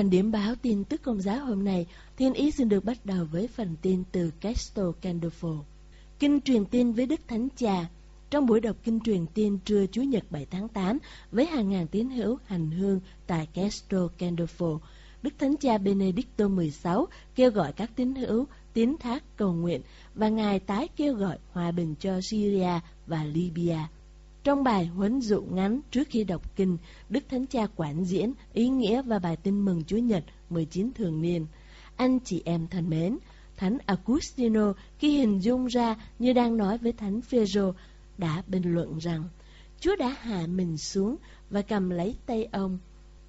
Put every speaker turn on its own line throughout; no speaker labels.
Phần điểm báo tin tức công giáo hôm nay, Thiên Ý xin được bắt đầu với phần tin từ Castle Gandolfo. Kinh truyền tin với Đức Thánh Cha Trong buổi đọc kinh truyền tin trưa Chủ nhật 7 tháng 8 với hàng ngàn tín hữu hành hương tại Castle Gandolfo, Đức Thánh Cha Benedicto XVI kêu gọi các tín hữu tín thác cầu nguyện và Ngài tái kêu gọi hòa bình cho Syria và Libya. Trong bài huấn dụ ngắn trước khi đọc kinh, Đức Thánh Cha quản diễn ý nghĩa và bài tin mừng Chúa Nhật 19 thường niên. Anh chị em thân mến, Thánh Agustino khi hình dung ra như đang nói với Thánh Phêrô đã bình luận rằng Chúa đã hạ mình xuống và cầm lấy tay ông.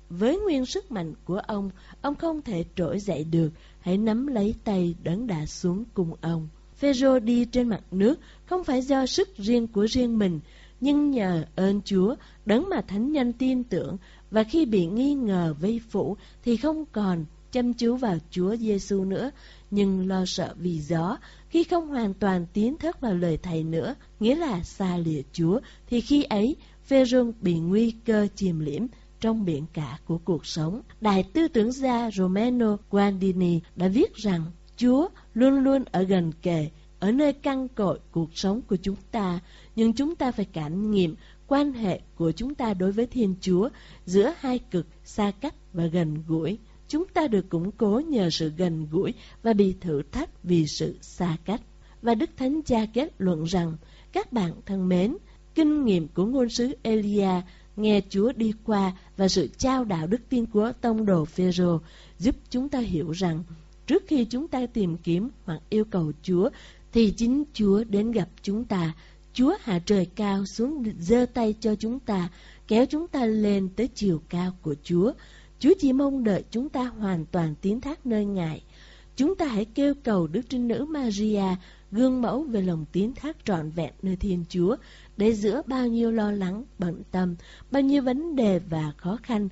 Với nguyên sức mạnh của ông, ông không thể trỗi dậy được, hãy nắm lấy tay đấng đã xuống cùng ông. Phêrô đi trên mặt nước không phải do sức riêng của riêng mình, nhưng nhờ ơn Chúa, đấng mà thánh nhân tin tưởng và khi bị nghi ngờ vây phủ thì không còn chăm chú vào Chúa Giêsu nữa, nhưng lo sợ vì gió, khi không hoàn toàn tín thức vào lời Thầy nữa, nghĩa là xa lìa Chúa, thì khi ấy Phêrô bị nguy cơ chìm liễm trong biển cả của cuộc sống. Đại tư tưởng gia Romano Guardini đã viết rằng Chúa luôn luôn ở gần kề, ở nơi căn cội cuộc sống của chúng ta, nhưng chúng ta phải cảm nghiệm quan hệ của chúng ta đối với Thiên Chúa giữa hai cực xa cách và gần gũi. Chúng ta được củng cố nhờ sự gần gũi và bị thử thách vì sự xa cách. Và Đức Thánh Cha kết luận rằng, các bạn thân mến, kinh nghiệm của ngôn sứ Elia nghe Chúa đi qua và sự trao đạo đức tin của tông đồ Phêrô giúp chúng ta hiểu rằng trước khi chúng ta tìm kiếm hoặc yêu cầu Chúa thì chính Chúa đến gặp chúng ta. Chúa hạ trời cao xuống giơ tay cho chúng ta, kéo chúng ta lên tới chiều cao của Chúa. Chúa chỉ mong đợi chúng ta hoàn toàn tiến thác nơi Ngài. Chúng ta hãy kêu cầu Đức Trinh Nữ Maria gương mẫu về lòng tiến thác trọn vẹn nơi Thiên Chúa, để giữa bao nhiêu lo lắng, bận tâm, bao nhiêu vấn đề và khó khăn,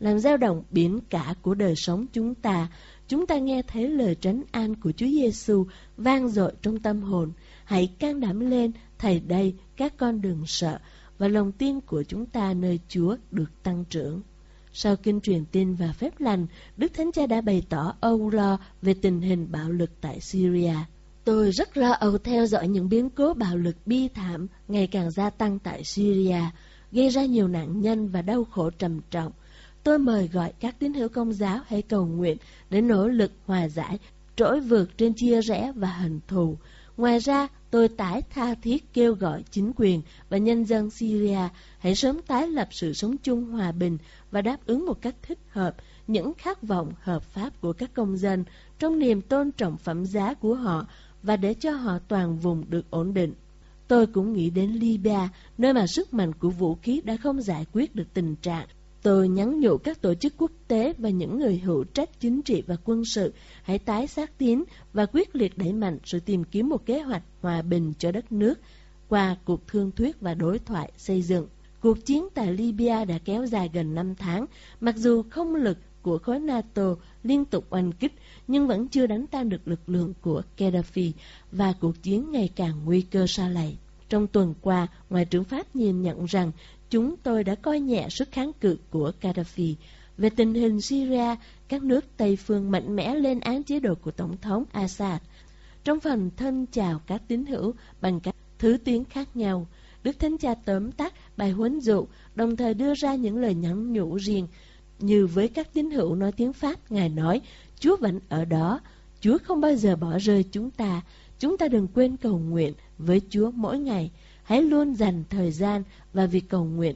làm dao động biển cả của đời sống chúng ta, chúng ta nghe thấy lời trấn an của Chúa Giêsu vang dội trong tâm hồn. Hãy can đảm lên, thầy đây, các con đừng sợ, và lòng tin của chúng ta nơi Chúa được tăng trưởng. Sau kinh truyền tin và phép lành, Đức Thánh Cha đã bày tỏ âu lo về tình hình bạo lực tại Syria. Tôi rất lo âu theo dõi những biến cố bạo lực bi thảm ngày càng gia tăng tại Syria, gây ra nhiều nạn nhân và đau khổ trầm trọng. Tôi mời gọi các tín hữu công giáo hãy cầu nguyện để nỗ lực hòa giải, trỗi vượt trên chia rẽ và hận thù. Ngoài ra, tôi tái tha thiết kêu gọi chính quyền và nhân dân Syria hãy sớm tái lập sự sống chung hòa bình và đáp ứng một cách thích hợp những khát vọng hợp pháp của các công dân trong niềm tôn trọng phẩm giá của họ và để cho họ toàn vùng được ổn định. Tôi cũng nghĩ đến Libya, nơi mà sức mạnh của vũ khí đã không giải quyết được tình trạng. Tôi nhắn nhủ các tổ chức quốc tế và những người hữu trách chính trị và quân sự hãy tái xác tín và quyết liệt đẩy mạnh sự tìm kiếm một kế hoạch hòa bình cho đất nước qua cuộc thương thuyết và đối thoại xây dựng. Cuộc chiến tại Libya đã kéo dài gần 5 tháng, mặc dù không lực của khối NATO liên tục oanh kích nhưng vẫn chưa đánh tan được lực lượng của Gaddafi và cuộc chiến ngày càng nguy cơ xa lầy. Trong tuần qua, Ngoại trưởng Pháp nhìn nhận rằng chúng tôi đã coi nhẹ sức kháng cự của Gaddafi. Về tình hình Syria, các nước Tây phương mạnh mẽ lên án chế độ của Tổng thống Assad. Trong phần thân chào các tín hữu bằng các thứ tiếng khác nhau, Đức Thánh Cha tóm tắt bài huấn dụ, đồng thời đưa ra những lời nhắn nhủ riêng như với các tín hữu nói tiếng Pháp, Ngài nói, Chúa vẫn ở đó, Chúa không bao giờ bỏ rơi chúng ta. Chúng ta đừng quên cầu nguyện với Chúa mỗi ngày. Hãy luôn dành thời gian và việc cầu nguyện.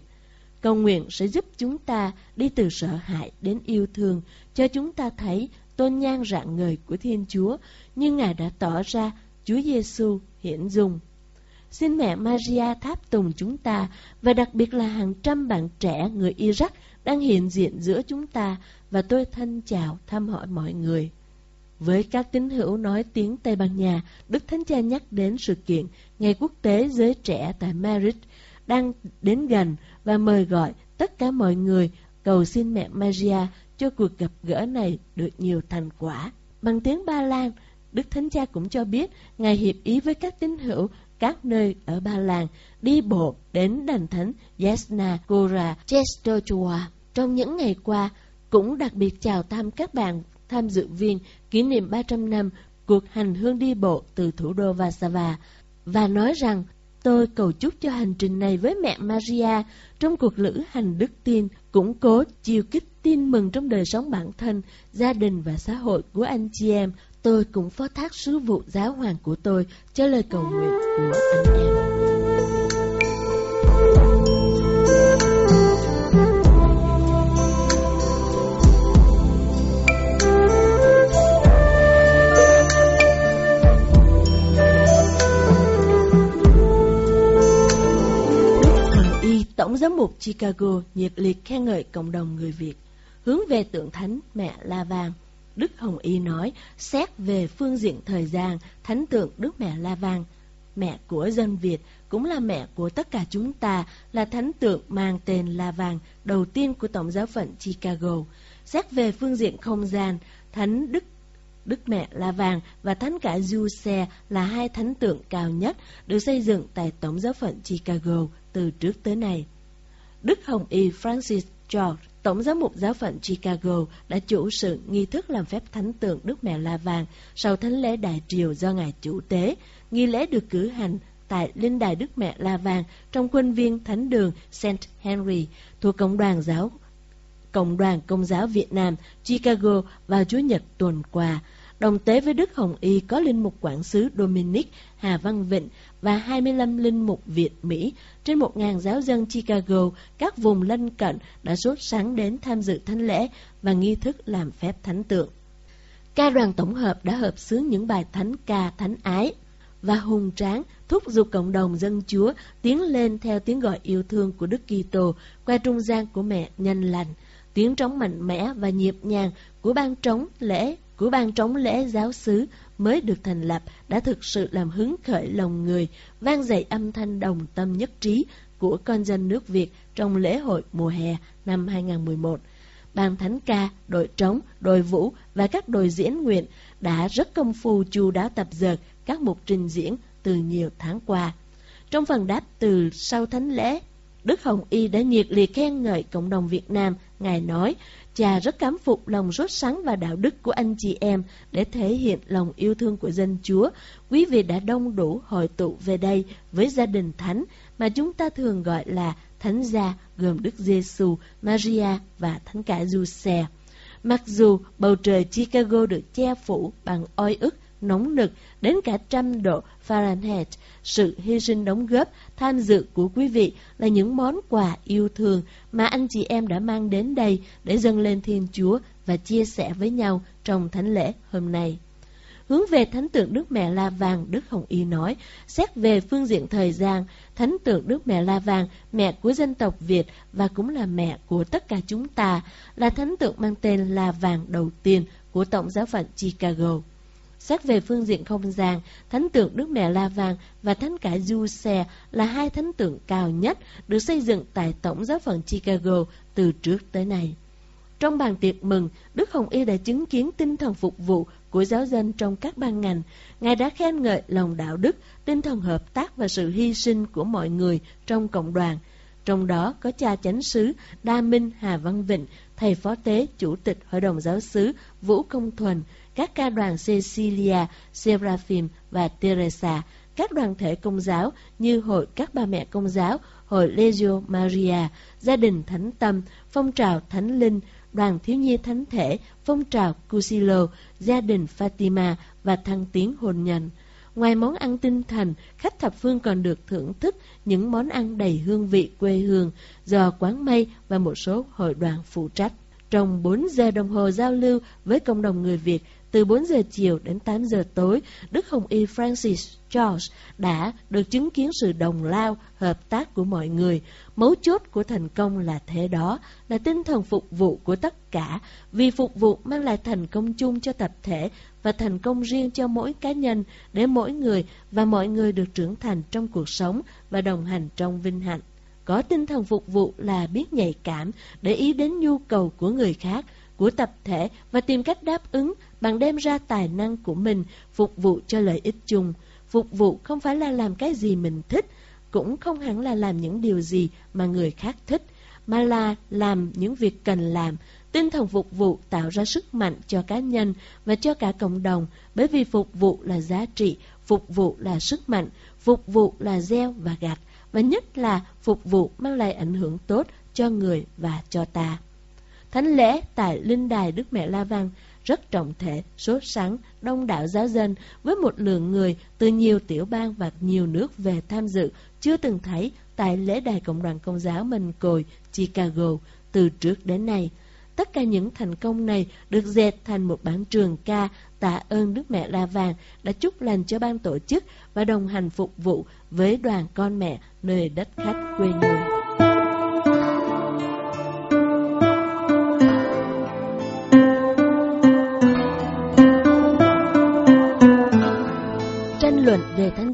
Cầu nguyện sẽ giúp chúng ta đi từ sợ hãi đến yêu thương, cho chúng ta thấy tôn nhang rạng ngời của Thiên Chúa, như Ngài đã tỏ ra Chúa Giêsu hiển dung. Xin mẹ Maria tháp tùng chúng ta và đặc biệt là hàng trăm bạn trẻ người Iraq đang hiện diện giữa chúng ta và tôi thân chào thăm hỏi mọi người. Với các tín hữu nói tiếng Tây Ban Nha, Đức Thánh Cha nhắc đến sự kiện Ngày Quốc tế Giới Trẻ tại Madrid đang đến gần và mời gọi tất cả mọi người cầu xin mẹ Maria cho cuộc gặp gỡ này được nhiều thành quả. Bằng tiếng Ba Lan, Đức Thánh Cha cũng cho biết Ngài hiệp ý với các tín hữu các nơi ở Ba Lan đi bộ đến đền thánh Yasna Gora Chestochua. Trong những ngày qua, cũng đặc biệt chào thăm các bạn tham dự viên kỷ niệm 300 năm cuộc hành hương đi bộ từ thủ đô Warsaw và nói rằng tôi cầu chúc cho hành trình này với mẹ Maria trong cuộc lữ hành đức tin củng cố chiều kích tin mừng trong đời sống bản thân, gia đình và xã hội của anh chị em. Tôi cũng phó thác sứ vụ giáo hoàng của tôi cho lời cầu nguyện của anh em. Mục Chicago nhiệt liệt khen ngợi cộng đồng người Việt. Hướng về tượng thánh mẹ La Vang, Đức Hồng Y nói, xét về phương diện thời gian, thánh tượng Đức Mẹ La Vang, mẹ của dân Việt, cũng là mẹ của tất cả chúng ta, là thánh tượng mang tên La Vang, đầu tiên của Tổng giáo phận Chicago. Xét về phương diện không gian, thánh Đức Đức Mẹ La Vàng và Thánh cả Du Xe là hai thánh tượng cao nhất được xây dựng tại Tổng giáo phận Chicago từ trước tới nay. Đức Hồng Y Francis George, Tổng giám mục giáo phận Chicago, đã chủ sự nghi thức làm phép thánh tượng Đức Mẹ La Vàng sau thánh lễ đại triều do Ngài chủ tế. Nghi lễ được cử hành tại Linh đài Đức Mẹ La Vàng trong khuôn viên Thánh đường St. Henry thuộc Cộng đoàn giáo Cộng đoàn Công giáo Việt Nam Chicago vào Chúa Nhật tuần qua. Đồng tế với Đức Hồng Y có linh mục quản sứ Dominic Hà Văn Vịnh và 25 linh mục Việt Mỹ trên 1.000 giáo dân Chicago, các vùng lân cận đã sốt sáng đến tham dự thánh lễ và nghi thức làm phép thánh tượng. Ca đoàn tổng hợp đã hợp xướng những bài thánh ca thánh ái và hùng tráng thúc giục cộng đồng dân Chúa tiến lên theo tiếng gọi yêu thương của Đức Kitô qua trung gian của mẹ nhân lành, tiếng trống mạnh mẽ và nhịp nhàng của ban trống lễ của ban trống lễ giáo xứ mới được thành lập đã thực sự làm hứng khởi lòng người, vang dậy âm thanh đồng tâm nhất trí của con dân nước Việt trong lễ hội mùa hè năm 2011. Ban thánh ca, đội trống, đội vũ và các đội diễn nguyện đã rất công phu chu đáo tập dượt các mục trình diễn từ nhiều tháng qua. Trong phần đáp từ sau thánh lễ, Đức Hồng Y đã nhiệt liệt khen ngợi cộng đồng Việt Nam. Ngài nói, Cha rất cảm phục lòng rốt sắng và đạo đức của anh chị em để thể hiện lòng yêu thương của dân Chúa. Quý vị đã đông đủ hội tụ về đây với gia đình thánh mà chúng ta thường gọi là thánh gia gồm Đức Giêsu, Maria và thánh cả Giuse. Mặc dù bầu trời Chicago được che phủ bằng oi ức, nóng nực đến cả trăm độ Fahrenheit, sự hy sinh đóng góp, tham dự của quý vị là những món quà yêu thương mà anh chị em đã mang đến đây để dâng lên Thiên Chúa và chia sẻ với nhau trong thánh lễ hôm nay. Hướng về thánh tượng Đức Mẹ La Vàng, Đức Hồng Y nói, xét về phương diện thời gian, thánh tượng Đức Mẹ La Vàng, mẹ của dân tộc Việt và cũng là mẹ của tất cả chúng ta, là thánh tượng mang tên La Vàng đầu tiên của Tổng giáo phận Chicago. Xét về phương diện không gian, thánh tượng Đức Mẹ La Vàng và thánh cả Du Xe là hai thánh tượng cao nhất được xây dựng tại Tổng giáo phận Chicago từ trước tới nay. Trong bàn tiệc mừng, Đức Hồng Y đã chứng kiến tinh thần phục vụ của giáo dân trong các ban ngành. Ngài đã khen ngợi lòng đạo đức, tinh thần hợp tác và sự hy sinh của mọi người trong cộng đoàn. Trong đó có cha chánh sứ Đa Minh Hà Văn Vịnh, thầy phó tế chủ tịch Hội đồng giáo sứ Vũ Công Thuần, các ca đoàn Cecilia, Seraphim và Teresa, các đoàn thể công giáo như Hội các ba mẹ công giáo, Hội Legio Maria, Gia đình Thánh Tâm, Phong trào Thánh Linh, đoàn thiếu nhi thánh thể, phong trào Cusilo, gia đình Fatima và thăng tiến hồn nhân. Ngoài món ăn tinh thần, khách thập phương còn được thưởng thức những món ăn đầy hương vị quê hương do quán mây và một số hội đoàn phụ trách. Trong 4 giờ đồng hồ giao lưu với cộng đồng người Việt, từ 4 giờ chiều đến 8 giờ tối, Đức Hồng Y Francis George đã được chứng kiến sự đồng lao, hợp tác của mọi người. Mấu chốt của thành công là thế đó, là tinh thần phục vụ của tất cả, vì phục vụ mang lại thành công chung cho tập thể và thành công riêng cho mỗi cá nhân, để mỗi người và mọi người được trưởng thành trong cuộc sống và đồng hành trong vinh hạnh. Có tinh thần phục vụ là biết nhạy cảm, để ý đến nhu cầu của người khác, của tập thể và tìm cách đáp ứng bạn đem ra tài năng của mình phục vụ cho lợi ích chung. Phục vụ không phải là làm cái gì mình thích, cũng không hẳn là làm những điều gì mà người khác thích, mà là làm những việc cần làm. Tinh thần phục vụ tạo ra sức mạnh cho cá nhân và cho cả cộng đồng, bởi vì phục vụ là giá trị, phục vụ là sức mạnh, phục vụ là gieo và gặt, và nhất là phục vụ mang lại ảnh hưởng tốt cho người và cho ta. Thánh lễ tại Linh Đài Đức Mẹ La Vang rất trọng thể, sốt sắng, đông đảo giáo dân với một lượng người từ nhiều tiểu bang và nhiều nước về tham dự chưa từng thấy tại lễ đài Cộng đoàn Công giáo Mình Cồi, Chicago từ trước đến nay. Tất cả những thành công này được dệt thành một bản trường ca tạ ơn Đức Mẹ La Vàng đã chúc lành cho ban tổ chức và đồng hành phục vụ với đoàn con mẹ nơi đất khách quê người.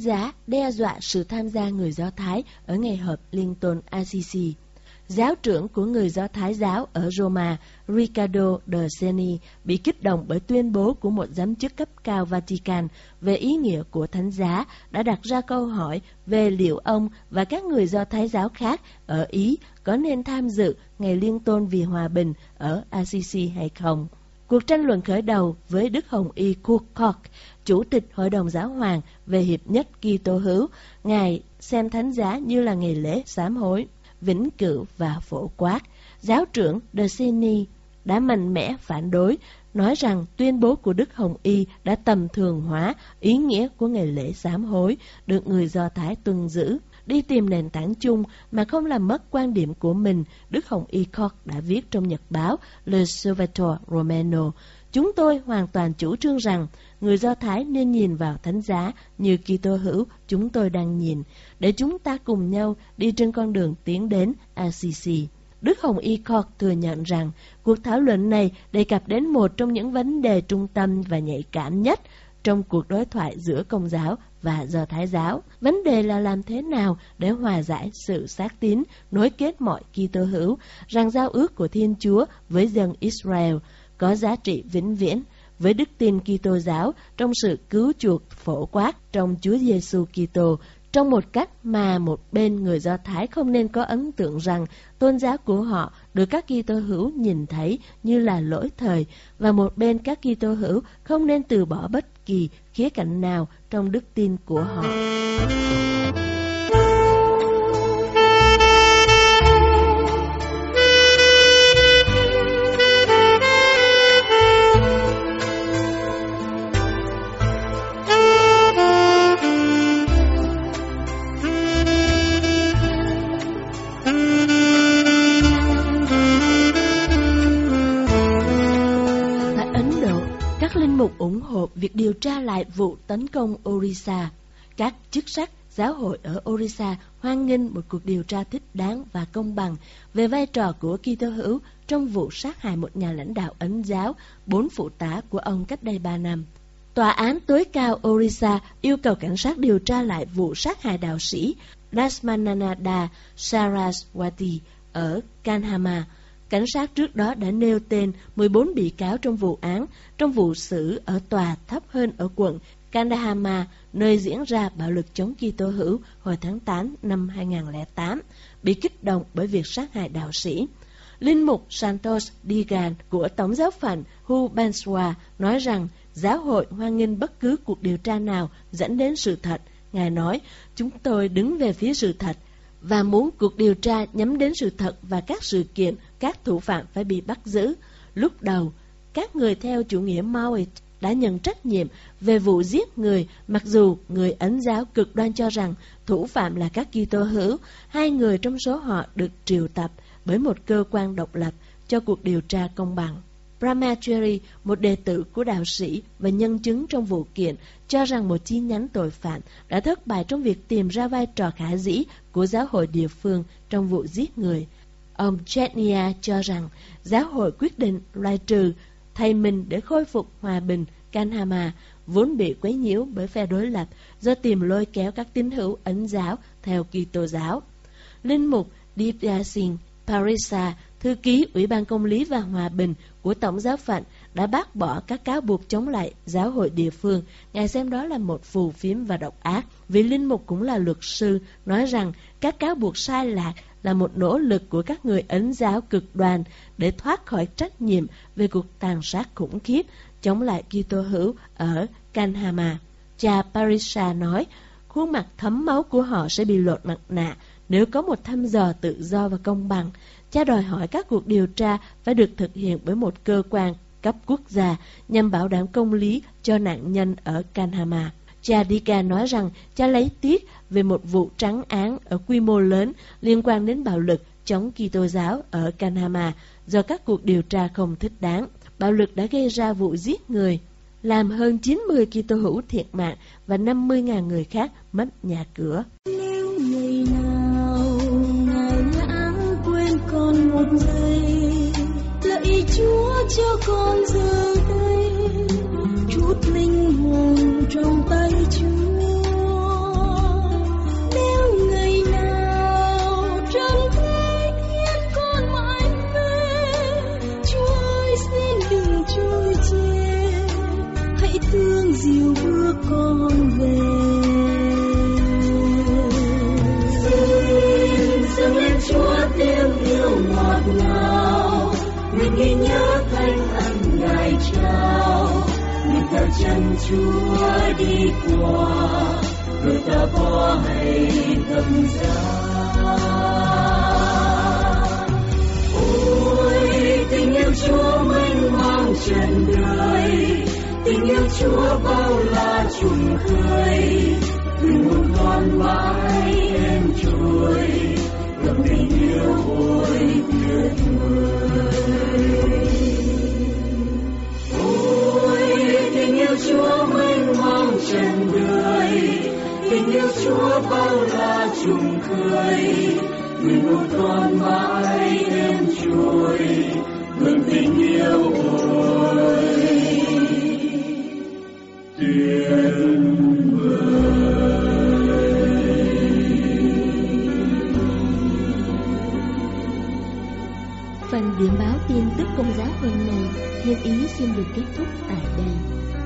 Giá đe dọa sự tham gia người Do Thái ở ngày họp liên tôn Assisi. Giáo trưởng của người Do Thái giáo ở Roma, Riccardo de Seni, bị kích động bởi tuyên bố của một giám chức cấp cao Vatican về ý nghĩa của thánh giá, đã đặt ra câu hỏi về liệu ông và các người Do Thái giáo khác ở Ý có nên tham dự ngày liên tôn vì hòa bình ở Assisi hay không. Cuộc tranh luận khởi đầu với Đức Hồng Y Cook Chủ tịch Hội đồng Giáo hoàng về Hiệp nhất Kitô hữu, Ngài xem thánh giá như là ngày lễ sám hối, vĩnh cửu và phổ quát. Giáo trưởng De Sini đã mạnh mẽ phản đối, nói rằng tuyên bố của Đức Hồng Y đã tầm thường hóa ý nghĩa của ngày lễ sám hối, được người Do Thái tuân giữ. Đi tìm nền tảng chung mà không làm mất quan điểm của mình, Đức Hồng Y Koch đã viết trong nhật báo Le Salvatore Romano. Chúng tôi hoàn toàn chủ trương rằng người Do Thái nên nhìn vào thánh giá như Kitô hữu chúng tôi đang nhìn, để chúng ta cùng nhau đi trên con đường tiến đến Assisi. Đức Hồng Y Koch thừa nhận rằng cuộc thảo luận này đề cập đến một trong những vấn đề trung tâm và nhạy cảm nhất trong cuộc đối thoại giữa Công giáo và Do Thái giáo. Vấn đề là làm thế nào để hòa giải sự xác tín, nối kết mọi Kitô hữu, rằng giao ước của Thiên Chúa với dân Israel có giá trị vĩnh viễn với đức tin Kitô giáo trong sự cứu chuộc phổ quát trong Chúa Giêsu Kitô trong một cách mà một bên người Do Thái không nên có ấn tượng rằng tôn giáo của họ được các Kitô hữu nhìn thấy như là lỗi thời và một bên các Kitô hữu không nên từ bỏ bất kỳ khía cạnh nào trong đức tin của họ. Mục hộ việc điều tra lại vụ tấn công Orissa. Các chức sắc giáo hội ở Orissa hoan nghênh một cuộc điều tra thích đáng và công bằng về vai trò của Kitô hữu trong vụ sát hại một nhà lãnh đạo ấn giáo, bốn phụ tá của ông cách đây ba năm. Tòa án tối cao Orissa yêu cầu cảnh sát điều tra lại vụ sát hại đạo sĩ Rasmananda Saraswati ở Kanhama, Cảnh sát trước đó đã nêu tên 14 bị cáo trong vụ án, trong vụ xử ở tòa thấp hơn ở quận Kandahama, nơi diễn ra bạo lực chống Kitô hữu hồi tháng 8 năm 2008, bị kích động bởi việc sát hại đạo sĩ. Linh mục Santos Digan của Tổng giáo phận Hu Banswa nói rằng giáo hội hoan nghênh bất cứ cuộc điều tra nào dẫn đến sự thật. Ngài nói, chúng tôi đứng về phía sự thật và muốn cuộc điều tra nhắm đến sự thật và các sự kiện các thủ phạm phải bị bắt giữ. Lúc đầu, các người theo chủ nghĩa Maoist đã nhận trách nhiệm về vụ giết người, mặc dù người Ấn giáo cực đoan cho rằng thủ phạm là các Kitô hữu, hai người trong số họ được triệu tập bởi một cơ quan độc lập cho cuộc điều tra công bằng. Brahmachari, một đệ tử của đạo sĩ và nhân chứng trong vụ kiện, cho rằng một chi nhánh tội phạm đã thất bại trong việc tìm ra vai trò khả dĩ của giáo hội địa phương trong vụ giết người. Ông Chetnia cho rằng giáo hội quyết định loại trừ thầy mình để khôi phục hòa bình Kanhama vốn bị quấy nhiễu bởi phe đối lập do tìm lôi kéo các tín hữu ấn giáo theo Kitô giáo. Linh mục Dipyasin Parisa, thư ký Ủy ban Công lý và Hòa bình của Tổng giáo phận đã bác bỏ các cáo buộc chống lại giáo hội địa phương. Ngài xem đó là một phù phiếm và độc ác. Vì Linh Mục cũng là luật sư, nói rằng các cáo buộc sai lạc là một nỗ lực của các người ấn giáo cực đoan để thoát khỏi trách nhiệm về cuộc tàn sát khủng khiếp chống lại Kitô hữu ở Kanhama. Cha Parisha nói, khuôn mặt thấm máu của họ sẽ bị lột mặt nạ nếu có một thăm dò tự do và công bằng. Cha đòi hỏi các cuộc điều tra phải được thực hiện bởi một cơ quan cấp quốc gia nhằm bảo đảm công lý cho nạn nhân ở Kanhama. Cha Dika nói rằng cha lấy tiếc về một vụ trắng án ở quy mô lớn liên quan đến bạo lực chống Kitô giáo ở Kanhama do các cuộc điều tra không thích đáng. Bạo lực đã gây ra vụ giết người, làm hơn 90 Kitô hữu thiệt mạng và 50.000 người khác mất nhà cửa.
Cho con giờ đây chút linh hồn trong tay Chúa. Nếu ngày nào trần thế thiên con mãi về, Chúa ơi xin đừng trôi chê, hãy thương dìu bước con về. Chân Chúa đi qua rồi ta bỏ hay tâm giá. Ôi, tình yêu Chúa mênh mang trần đời tình yêu Chúa bao la trùng khơi. Tình hồn con mãi em trôi ngập tình yêu ôi tuyệt vời. Yêu Chúa mênh mang trần đời. Tình yêu Chúa bao la trùng khơi người một con mãi đêm trôi. Ngừng tình yêu ôi. Tuyệt
Phần điểm báo tin tức công giáo hôm nay, Thiên Ý xin được kết thúc tại đây.